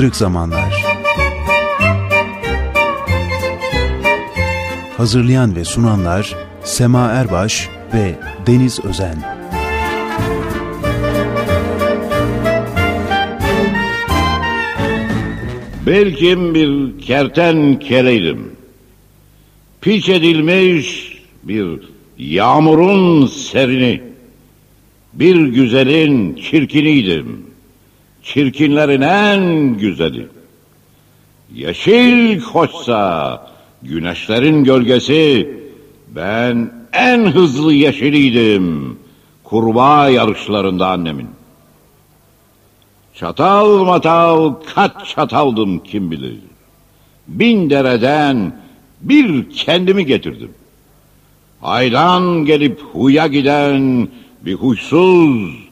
Kırık Zamanlar Hazırlayan ve sunanlar Sema Erbaş ve Deniz Özen Belki bir kertenkeleydim. Piç edilmiş bir yağmurun serini. Bir güzelin çirkiniydim. Çirkinlerin en güzeli. Yeşil koçsa güneşlerin gölgesi. Ben en hızlı yeşiliydim. Kurbağa yarışlarında annemin. Çatal matal kaç çataldım kim bilir. Bin dereden bir kendimi getirdim. Haydan gelip huya giden bir huysuz,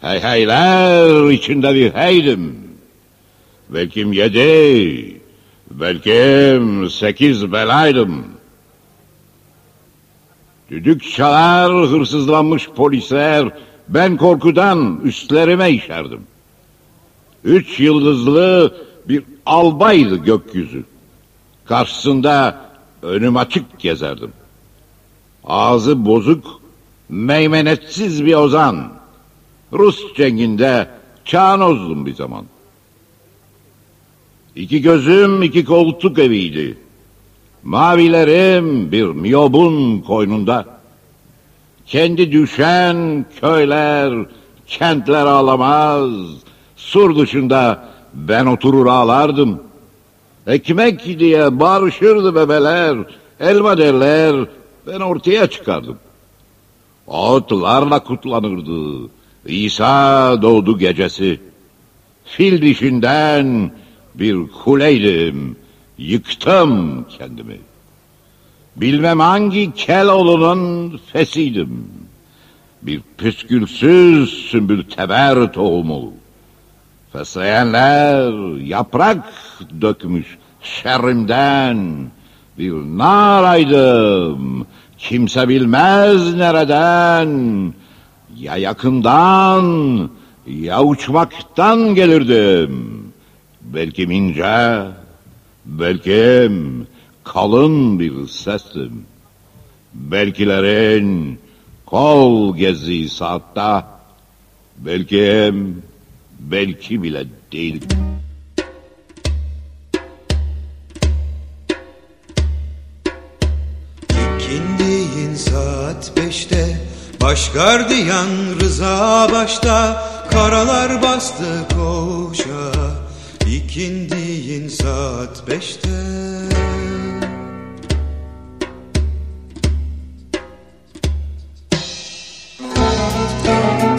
hey heyler içinde bir heydim. Belkim yedi, belkim sekiz belaydım. Düdük çalar hırsızlanmış polisler, ben korkudan üstlerime işerdim. Üç yıldızlı bir albaydı gökyüzü. Karşısında önüm açık gezerdim. Ağzı bozuk, meymenetsiz bir ozan. Rus cenginde çağnozdum bir zaman. İki gözüm iki koltuk eviydi. Mavilerim bir miyobun koynunda. Kendi düşen köyler, kentler ağlamaz. Sur dışında ben oturur ağlardım. Ekmek diye barışırdı bebeler, elma derler, ben ortaya çıkardım. Ağıtlarla kutlanırdı. İsa doğdu gecesi. Fil dişinden bir kuleydim. Yıktım kendimi. Bilmem hangi Keloğlu'nun fesiydim. Bir püskülsüz sümbül teber tohumu. Fesleyenler yaprak dökmüş şerrimden. Bir naraydım. Kimse bilmez nereden. Ya yakından ya uçmaktan gelirdim. Belki ince, belki kalın bir sestim. Belkilerin kol gezi saatte, belki belki bile değil. Baş gardiyan Rıza başta Karalar bastı koşa. İkindiğin saat beşte. Sire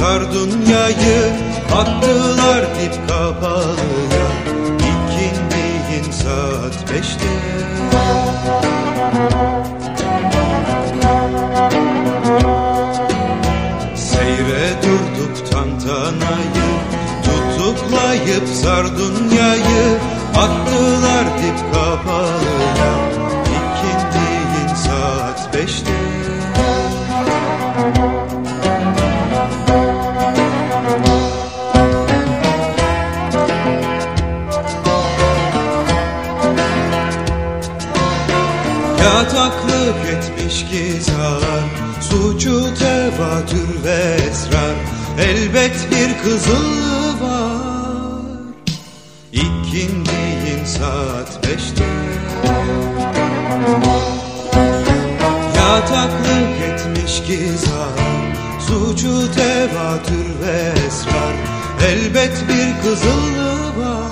Tutuklayıp sardunyayı Attılar dip kapalıya. İkindiğin saat beşte. Seyre durduk tantanayı Tutuklayıp sardunyayı Attılar dip kapalıya. İkindiğin saat beşte zar Suçu tevatür ve esrar. Elbet bir kızıl var. İkindiğin saat beşte. Yataklık etmiş ki zar Suçu tevatür ve esrar. Elbet bir kızıl var.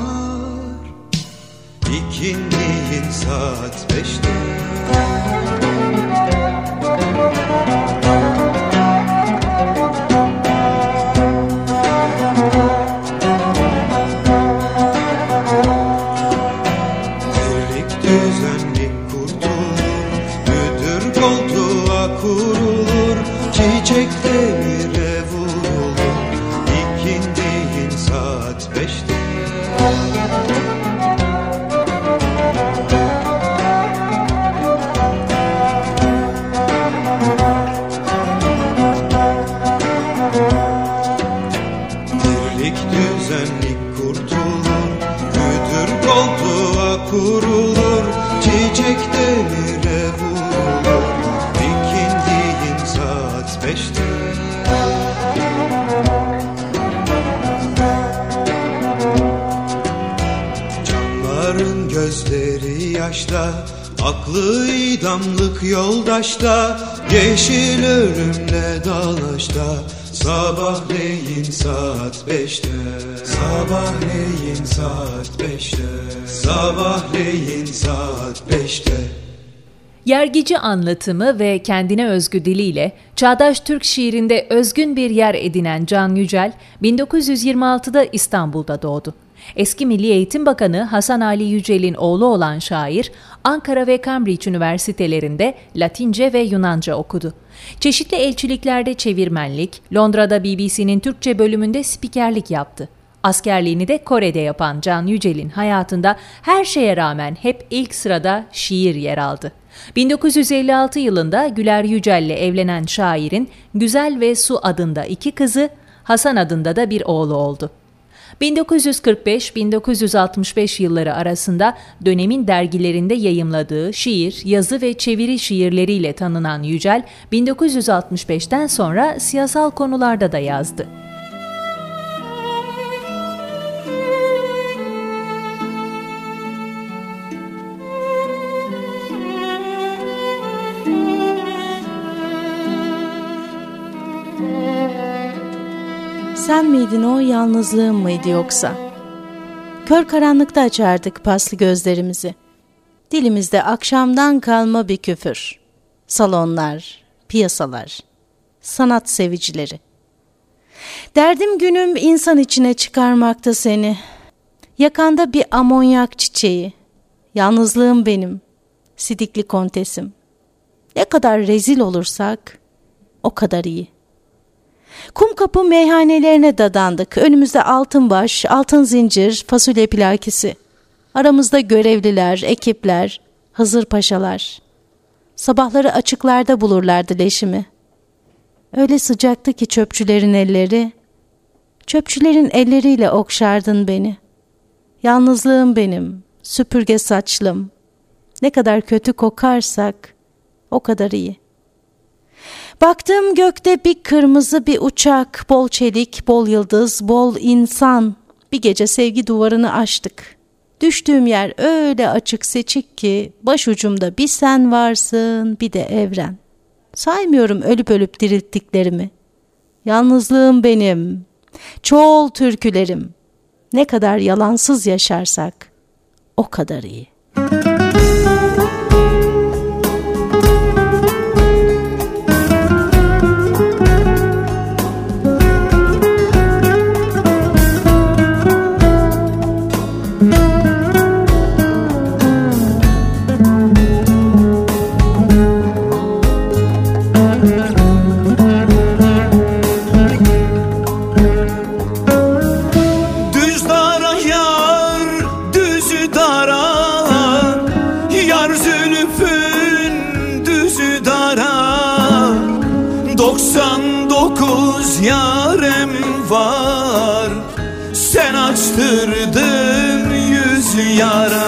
İkindiğin saat beşte yoldaşta Yeşil ölümle dalaşta. Sabahleyin saat beşte. Sabahleyin saat beşte. Sabahleyin saat beşte. Yergici anlatımı ve kendine özgü diliyle çağdaş Türk şiirinde özgün bir yer edinen Can Yücel, 1926'da İstanbul'da doğdu. Eski Milli Eğitim Bakanı Hasan Ali Yücel'in oğlu olan şair, Ankara ve Cambridge üniversitelerinde Latince ve Yunanca okudu. Çeşitli elçiliklerde çevirmenlik, Londra'da BBC'nin Türkçe bölümünde spikerlik yaptı. Askerliğini de Kore'de yapan Can Yücel'in hayatında her şeye rağmen hep ilk sırada şiir yer aldı. 1956 yılında Güler Yücel'le evlenen şairin Güzel ve Su adında iki kızı, Hasan adında da bir oğlu oldu. 1945-1965 yılları arasında dönemin dergilerinde yayımladığı şiir, yazı ve çeviri şiirleriyle tanınan Yücel, 1965'ten sonra siyasal konularda da yazdı. Sen miydin o yalnızlığım mıydı yoksa? Kör karanlıkta açardık paslı gözlerimizi. Dilimizde akşamdan kalma bir küfür. Salonlar, piyasalar, sanat sevicileri. Derdim günüm insan içine çıkarmakta seni. Yakanda bir amonyak çiçeği. Yalnızlığım benim, sidikli kontesim. Ne kadar rezil olursak o kadar iyi.'' Kumkapı meyhanelerine dadandık. Önümüzde altın baş, altın zincir, fasulye plakisi. Aramızda görevliler, ekipler, Hızır paşalar. Sabahları açıklarda bulurlardı leşimi. Öyle sıcaktı ki çöpçülerin elleri. Çöpçülerin elleriyle okşardın beni. Yalnızlığım benim, süpürge saçlım. Ne kadar kötü kokarsak o kadar iyi.'' Baktım gökte bir kırmızı bir uçak, bol çelik, bol yıldız, bol insan. Bir gece sevgi duvarını aştık. Düştüğüm yer öyle açık seçik ki başucumda bir sen varsın bir de evren. Saymıyorum ölüp ölüp dirilttiklerimi. Yalnızlığım benim, çoğul türkülerim. Ne kadar yalansız yaşarsak o kadar iyi.'' Yara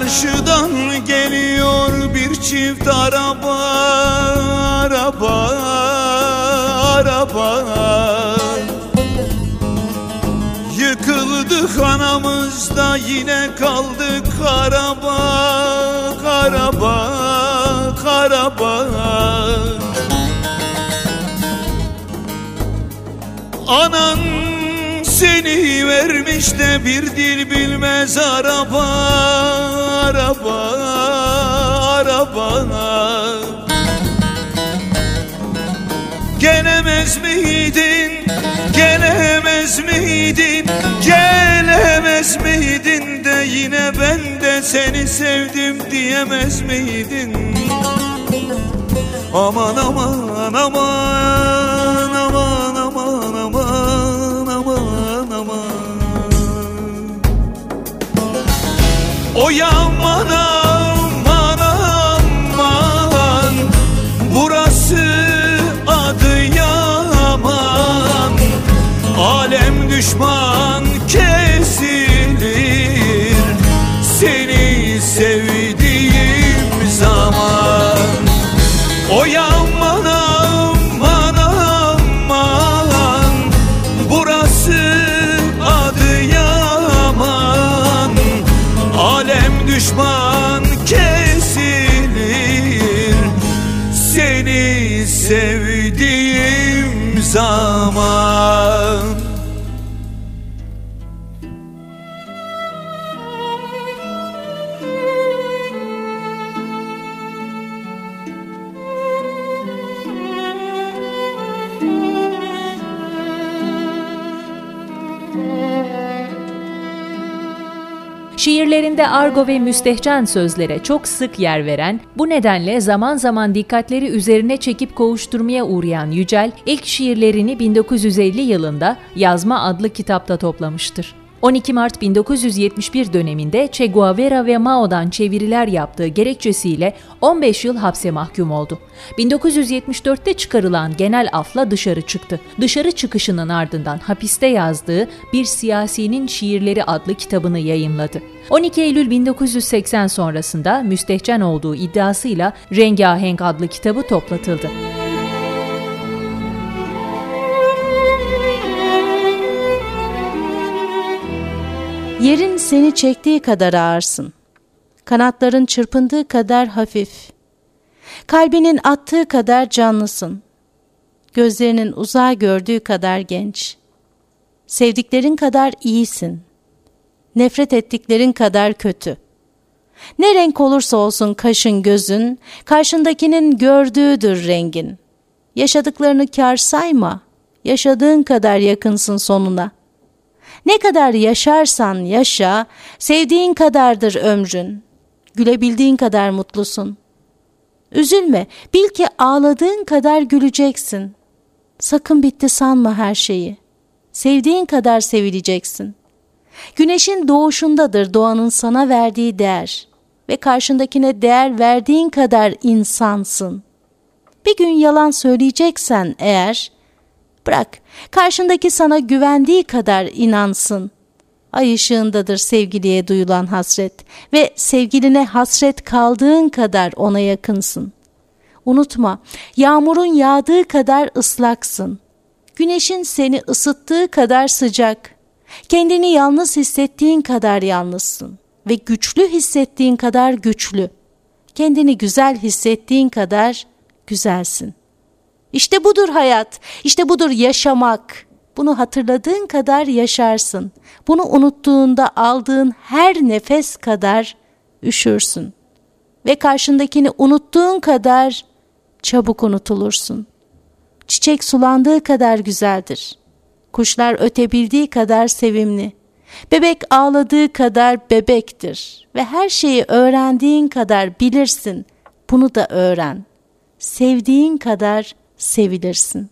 Karşıdan geliyor bir çift araba Araba, araba. Yıkıldık anamızda yine kaldık araba Araba, araba Anan seni vermiş de bir dil bilmez araba Araba, araba. Gelemez miydin, gelemez miydin Gelemez miydin de yine ben de seni sevdim diyemez miydin? Aman aman aman O yaman aman aman. Burası adı yaman. Alem düşman kesilir. Seni sevdiğim zaman. O yaman aman düşman Şiirlerinde argo ve müstehcen sözlere çok sık yer veren, bu nedenle zaman zaman dikkatleri üzerine çekip kovuşturmaya uğrayan Yücel, ilk şiirlerini 1950 yılında Yazma adlı kitapta toplamıştır. 12 Mart 1971 döneminde Che Guevara ve Mao'dan çeviriler yaptığı gerekçesiyle 15 yıl hapse mahkum oldu. 1974'te çıkarılan genel afla dışarı çıktı. Dışarı çıkışının ardından hapiste yazdığı Bir Siyasinin Şiirleri adlı kitabını yayımladı. 12 Eylül 1980 sonrasında müstehcen olduğu iddiasıyla Rengahenk adlı kitabı toplatıldı. Yerin seni çektiği kadar ağırsın. Kanatların çırpındığı kadar hafif. Kalbinin attığı kadar canlısın. Gözlerinin uzağa gördüğü kadar genç. Sevdiklerin kadar iyisin. Nefret ettiklerin kadar kötü. Ne renk olursa olsun kaşın gözün, karşındakinin gördüğüdür rengin. Yaşadıklarını kar sayma, yaşadığın kadar yakınsın sonuna.'' Ne kadar yaşarsan yaşa, sevdiğin kadardır ömrün. Gülebildiğin kadar mutlusun. Üzülme, bil ki ağladığın kadar güleceksin. Sakın bitti sanma her şeyi. Sevdiğin kadar sevileceksin. Güneşin doğuşundadır doğanın sana verdiği değer ve karşındakine değer verdiğin kadar insansın. Bir gün yalan söyleyeceksen eğer, bırak karşındaki sana güvendiği kadar inansın. Ay ışığındadır sevgiliye duyulan hasret ve sevgiline hasret kaldığın kadar ona yakınsın. Unutma, yağmurun yağdığı kadar ıslaksın. Güneşin seni ısıttığı kadar sıcak. Kendini yalnız hissettiğin kadar yalnızsın ve güçlü hissettiğin kadar güçlü. Kendini güzel hissettiğin kadar güzelsin. İşte budur hayat, işte budur yaşamak. Bunu hatırladığın kadar yaşarsın. Bunu unuttuğunda aldığın her nefes kadar üşürsün. Ve karşındakini unuttuğun kadar çabuk unutulursun. Çiçek sulandığı kadar güzeldir. Kuşlar ötebildiği kadar sevimli. Bebek ağladığı kadar bebektir ve her şeyi öğrendiğin kadar bilirsin. Bunu da öğren. Sevdiğin kadar sevilirsin.''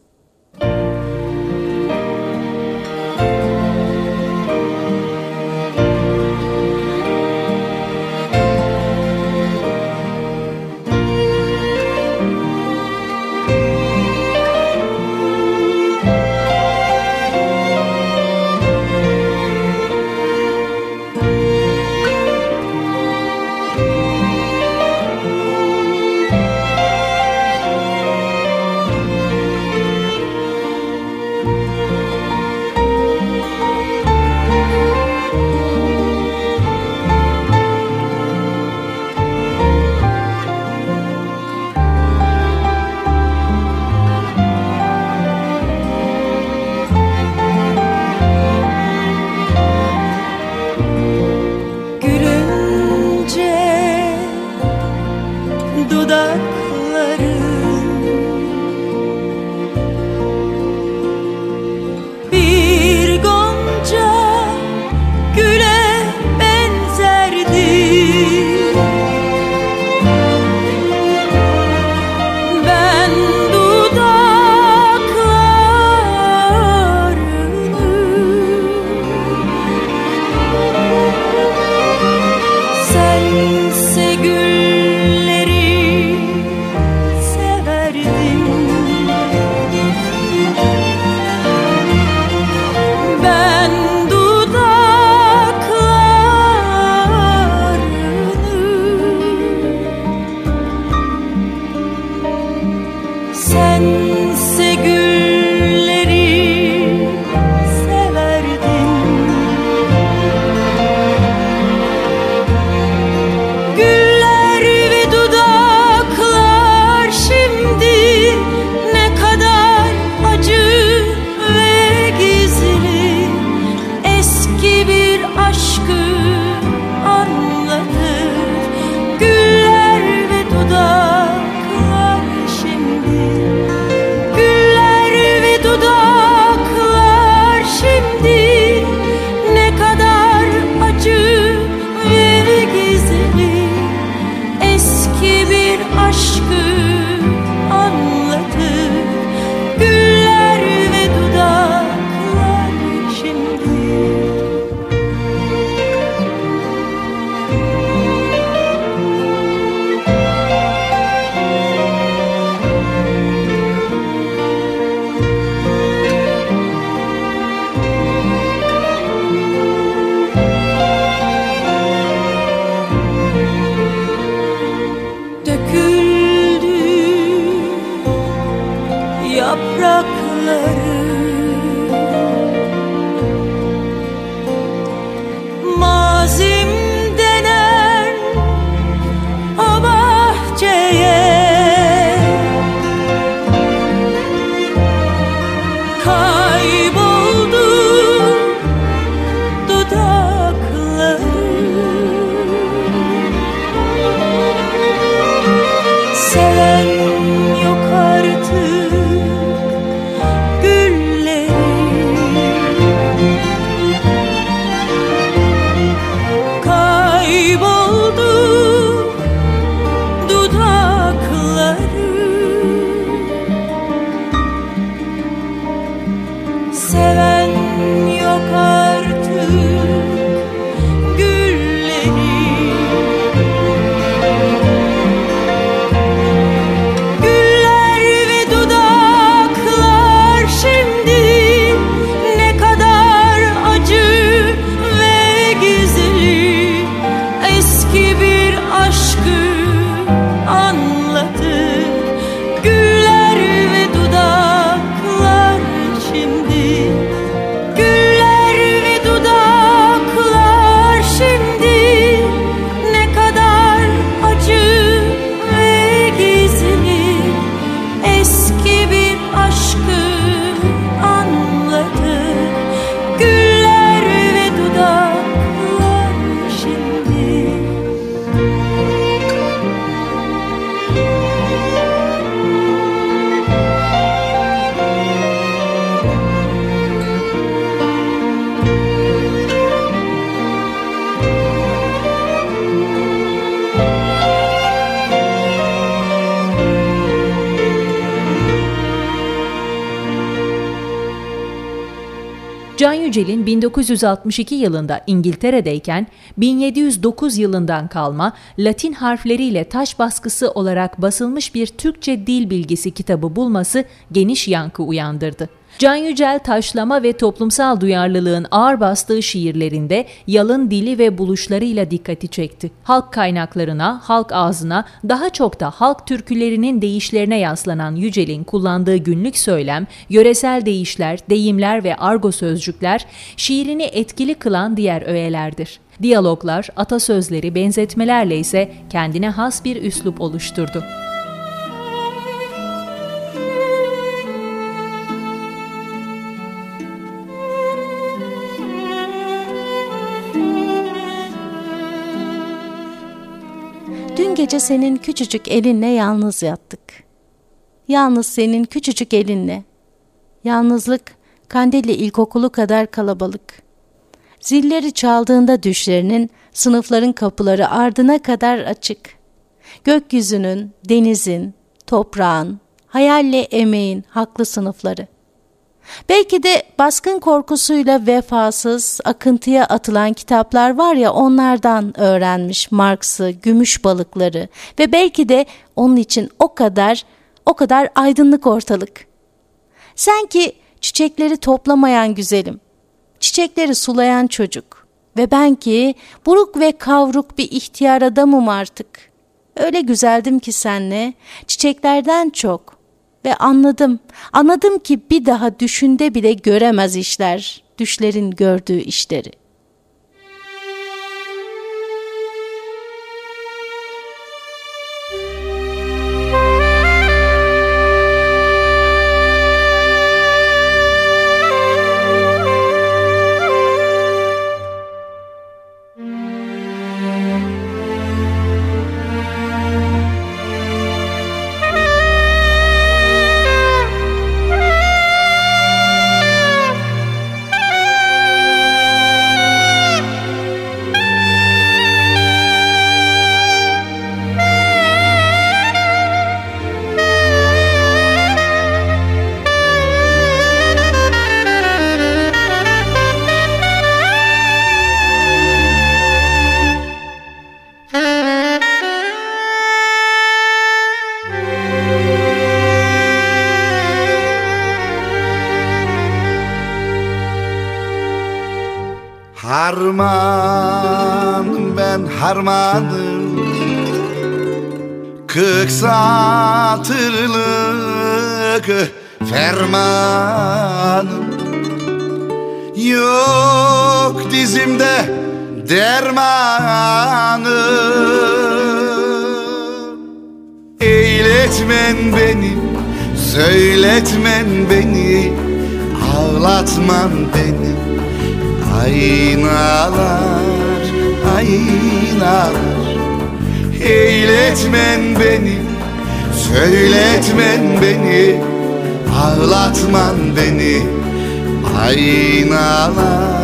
Can Yücel'in 1962 yılında İngiltere'deyken 1709 yılından kalma Latin harfleriyle taş baskısı olarak basılmış bir Türkçe dil bilgisi kitabı bulması geniş yankı uyandırdı. Can Yücel taşlama ve toplumsal duyarlılığın ağır bastığı şiirlerinde yalın dili ve buluşlarıyla dikkati çekti. Halk kaynaklarına, halk ağzına, daha çok da halk türkülerinin deyişlerine yaslanan Yücel'in kullandığı günlük söylem, yöresel deyişler, deyimler ve argo sözcükler şiirini etkili kılan diğer öğelerdir. Diyaloglar, atasözleri, benzetmelerle ise kendine has bir üslup oluşturdu. Gece senin küçücük elinle yalnız yattık. Yalnız senin küçücük elinle. Yalnızlık Kandilli İlkokulu kadar kalabalık. Zilleri çaldığında düşlerinin sınıfların kapıları ardına kadar açık. Gökyüzünün, denizin, toprağın, hayalle emeğin haklı sınıfları. Belki de baskın korkusuyla vefasız, akıntıya atılan kitaplar var ya onlardan öğrenmiş Marx'ı, gümüş balıkları ve belki de onun için o kadar, o kadar aydınlık ortalık. Sen ki çiçekleri toplamayan güzelim, çiçekleri sulayan çocuk ve ben ki buruk ve kavruk bir ihtiyar adamım artık. Öyle güzeldim ki senle, çiçeklerden çok, ve anladım, anladım ki bir daha düşünde bile göremez işler, düşlerin gördüğü işleri. Yok dizimde dermanım Eyletmen beni, söyletmen beni Ağlatman beni. Aynalar, aynalar. Eyletmen beni, söyletmen beni Ağlatman beni. Aynalar,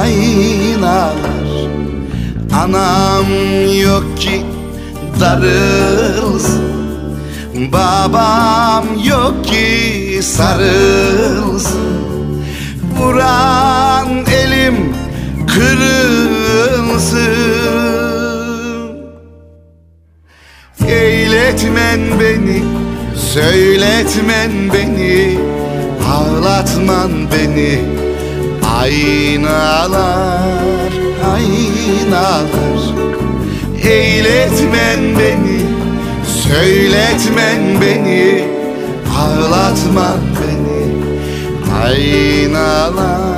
aynalar. Anam yok ki darılsın Babam yok ki sarılsın. Vuran elim kırılsın. Eyletmen beni, söyletmen beni Ağlatman beni Aynalar, aynalar. Eyletmen beni, söyletmen beni Ağlatman beni. Aynalar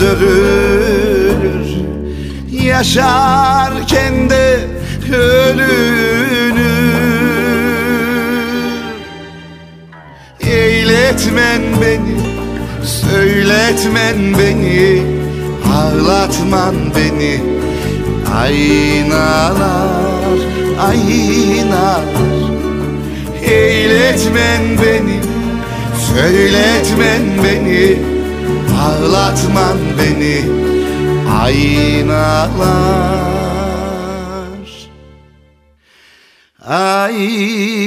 örülür Yaşarken de ölünür Eyletmen beni, söyletmen beni Ağlatman beni. Aynalar, aynalar. Eyletmen beni, söyletmen beni Ağlatman beni Aynalar. Aynalar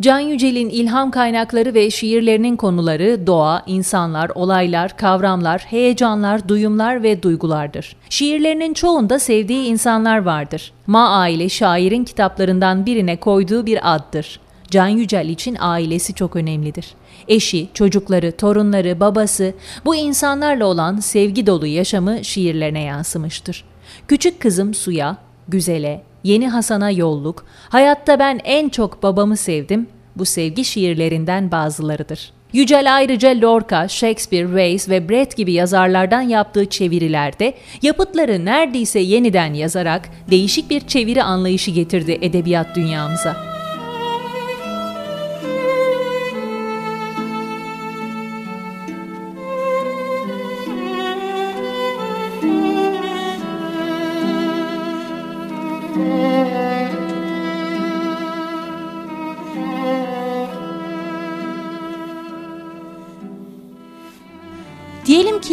Can Yücel'in ilham kaynakları ve şiirlerinin konuları doğa, insanlar, olaylar, kavramlar, heyecanlar, duyumlar ve duygulardır. Şiirlerinin çoğunda sevdiği insanlar vardır. Ma aile şairin kitaplarından birine koyduğu bir addır. Can Yücel için ailesi çok önemlidir. Eşi, çocukları, torunları, babası bu insanlarla olan sevgi dolu yaşamı şiirlerine yansımıştır. Küçük kızım Suya, Güzele, Yeni Hasan'a yolluk, hayatta ben en çok babamı sevdim, bu sevgi şiirlerinden bazılarıdır. Yücel ayrıca Lorca, Shakespeare, Weiss ve Brett gibi yazarlardan yaptığı çevirilerde yapıtları neredeyse yeniden yazarak değişik bir çeviri anlayışı getirdi edebiyat dünyamıza.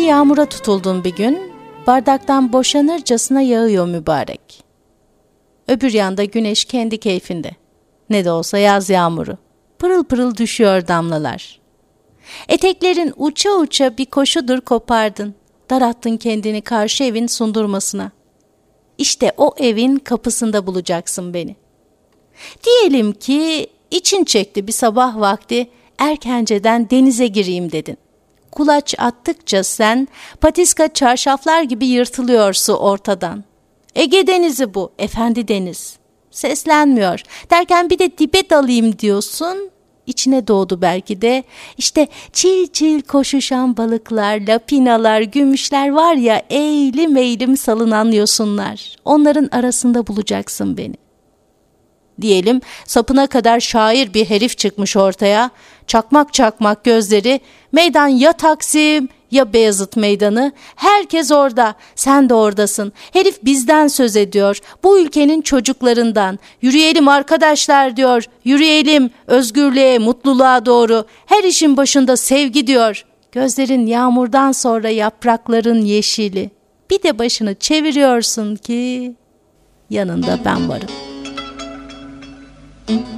Yağmura tutuldun bir gün, bardaktan boşanırcasına yağıyor mübarek. Öbür yanda güneş kendi keyfinde. Ne de olsa yaz yağmuru. Pırıl pırıl düşüyor damlalar. Eteklerin uça uça bir koşudur kopardın. Darattın kendini karşı evin sundurmasına. İşte o evin kapısında bulacaksın beni. Diyelim ki için çekti bir sabah vakti erkenceden denize gireyim dedin. Kulaç attıkça sen patiska çarşaflar gibi yırtılıyor su ortadan. Ege denizi bu, efendi deniz. Seslenmiyor. Derken bir de dibe dalayım diyorsun. İçine doğdu belki de. İşte çil çil koşuşan balıklar, lapinalar, gümüşler var ya eğilim eğilim salınan yosunlar. Onların arasında bulacaksın beni. Diyelim sapına kadar şair bir herif çıkmış ortaya. Çakmak çakmak gözleri. Meydan ya Taksim ya Beyazıt meydanı. Herkes orada. Sen de oradasın. Herif bizden söz ediyor. Bu ülkenin çocuklarından. Yürüyelim arkadaşlar diyor. Yürüyelim özgürlüğe, mutluluğa doğru. Her işin başında sevgi diyor. Gözlerin yağmurdan sonra yaprakların yeşili. Bir de başını çeviriyorsun ki yanında ben varım. Denizin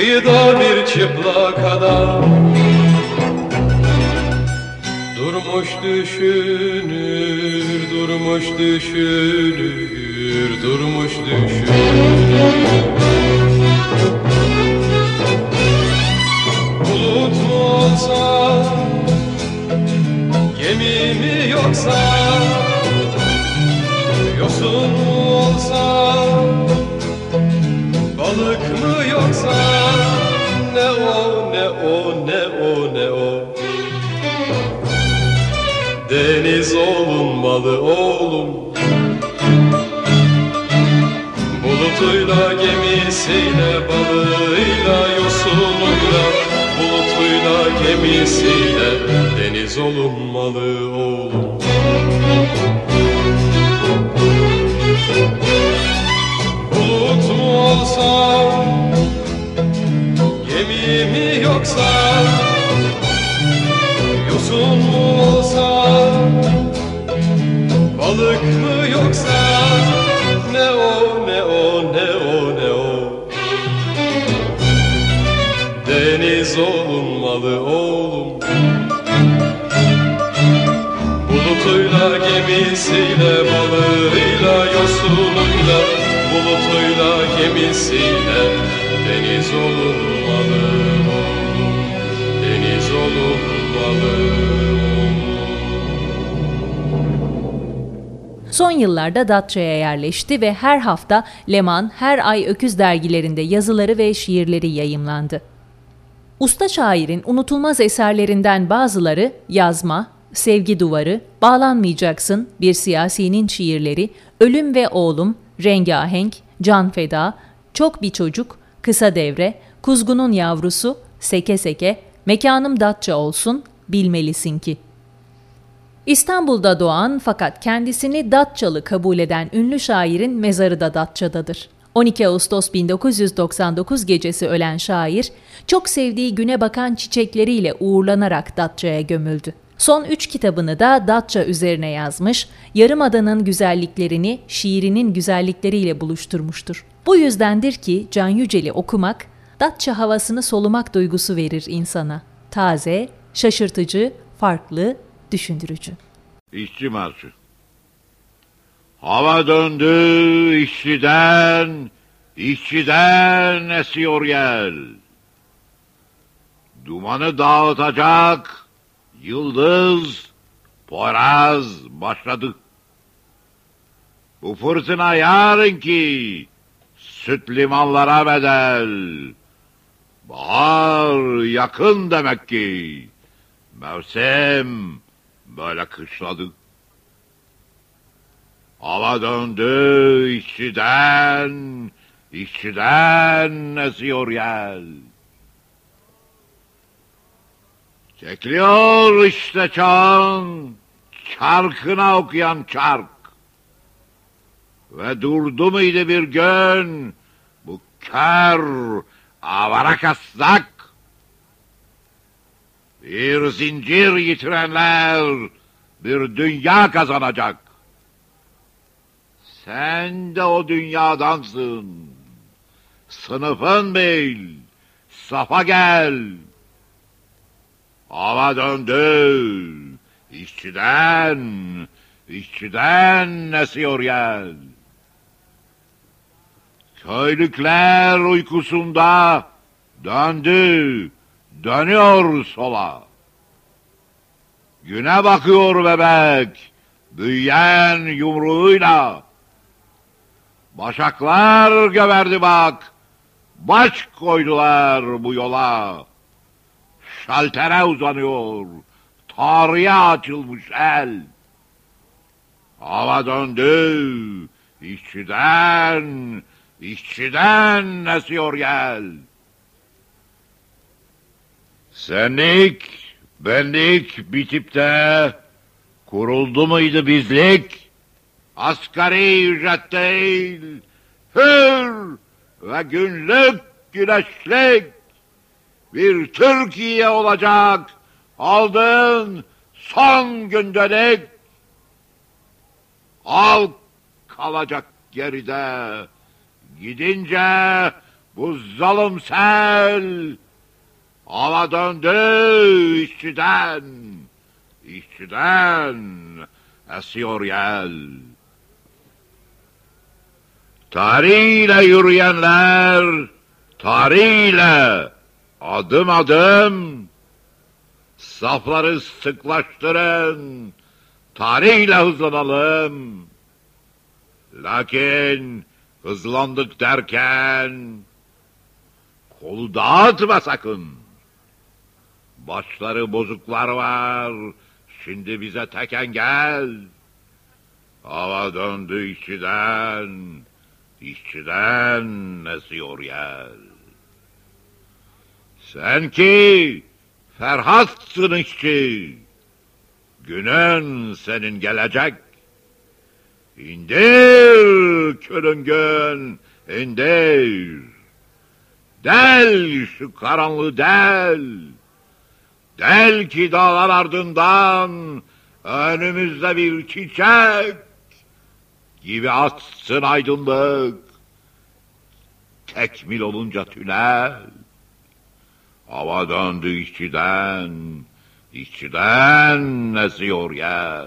Kıyıda bir çıplak adam. Durmuş düşünür, durmuş düşünür, durmuş düşünür. Bulut mu olsa, gemi mi yoksa? Yosun mu olsa Balık mı yoksa Ne o ne o ne o ne o? Deniz olunmalı oğlum. Bulutuyla gemisiyle balığıyla yosunuyla. Bulutuyla gemisiyle deniz olunmalı oğlum mu olsa Gemi mi yoksa Yosun mu olsa Balık mı yoksa Ne o ne o ne o ne o. Deniz olunmalı oğlum. Bulutuyla gemisiyle balığıyla yosunuyla Bulutuyla gemisiyle deniz olunmalı oğlum Deniz olunmalı oğlum Son yıllarda Datça'ya yerleşti ve her hafta Leman, her ay Öküz dergilerinde yazıları ve şiirleri yayımlandı. Usta şairin unutulmaz eserlerinden bazıları Yazma, Sevgi Duvarı, Bağlanmayacaksın, Bir Siyasinin Şiirleri, Ölüm ve Oğlum, Rengahenk, Can Feda, Çok Bir Çocuk, Kısa Devre, Kuzgunun Yavrusu, Seke Seke, Mekanım Datça Olsun, Bilmelisin ki. İstanbul'da doğan fakat kendisini Datçalı kabul eden ünlü şairin mezarı da Datça'dadır. 12 Ağustos 1999 gecesi ölen şair, çok sevdiği güne bakan çiçekleriyle uğurlanarak Datça'ya gömüldü. Son üç kitabını da Datça üzerine yazmış, Yarımada'nın güzelliklerini şiirinin güzellikleriyle buluşturmuştur. Bu yüzdendir ki Can Yücel'i okumak, Datça havasını solumak duygusu verir insana. Taze, şaşırtıcı, farklı, düşündürücü. İşçi marşı. Hava döndü işçiden, işçiden esiyor yel. Dumanı dağıtacak yıldız, poyraz başladı. Bu fırtına yarınki süt limanlara bedel. Bahar yakın demek ki. Mevsim böyle kışladı. Hava döndü işçiden, işçiden esiyor yel. Çekiliyor işte çağın, çarkına okuyan çark. Ve durdu muydu bir gün, bu kör, avara kasnak, bir zincir yitirenler bir dünya kazanacak. Sen de o dünyadansın. Sınıfın bil, safa gel. Hava döndü, işçiden, işçiden esiyor yel. Köylükler uykusunda döndü, dönüyor sola. Güne bakıyor bebek, büyüyen yumruğuyla. Başaklar göverdi bak, baş koydular bu yola. Şaltere uzanıyor, tarihe açılmış el. Hava döndü, işçiden, işçiden esiyor yel. Senlik, benlik bitip de kuruldu muydu bizlik? Asgari ücret değil, hür ve günlük güneşlik bir Türkiye olacak aldın son gündelik. Halk kalacak geride. Gidince bu zalim sel Hava döndü işçiden, işçiden esiyor yel. Tarihle yürüyenler, tarihle adım adım safları sıklaştırın, tarihle hızlanalım. Lakin hızlandık derken kolu dağıtma sakın. Başları bozuklar var. Şimdi bize tek engel. Hava döndü işçiden. İşçiden esiyor yer. Sen ki Ferhatsın işçi. Günün senin gelecek. İndir körüngün, indir. Del şu karanlığı del. Del ki dağlar ardından önümüzde bir çiçek gibi açsın aydınlık. Tekmil olunca tünel. Hava döndü işçiden, işçiden esiyor yer.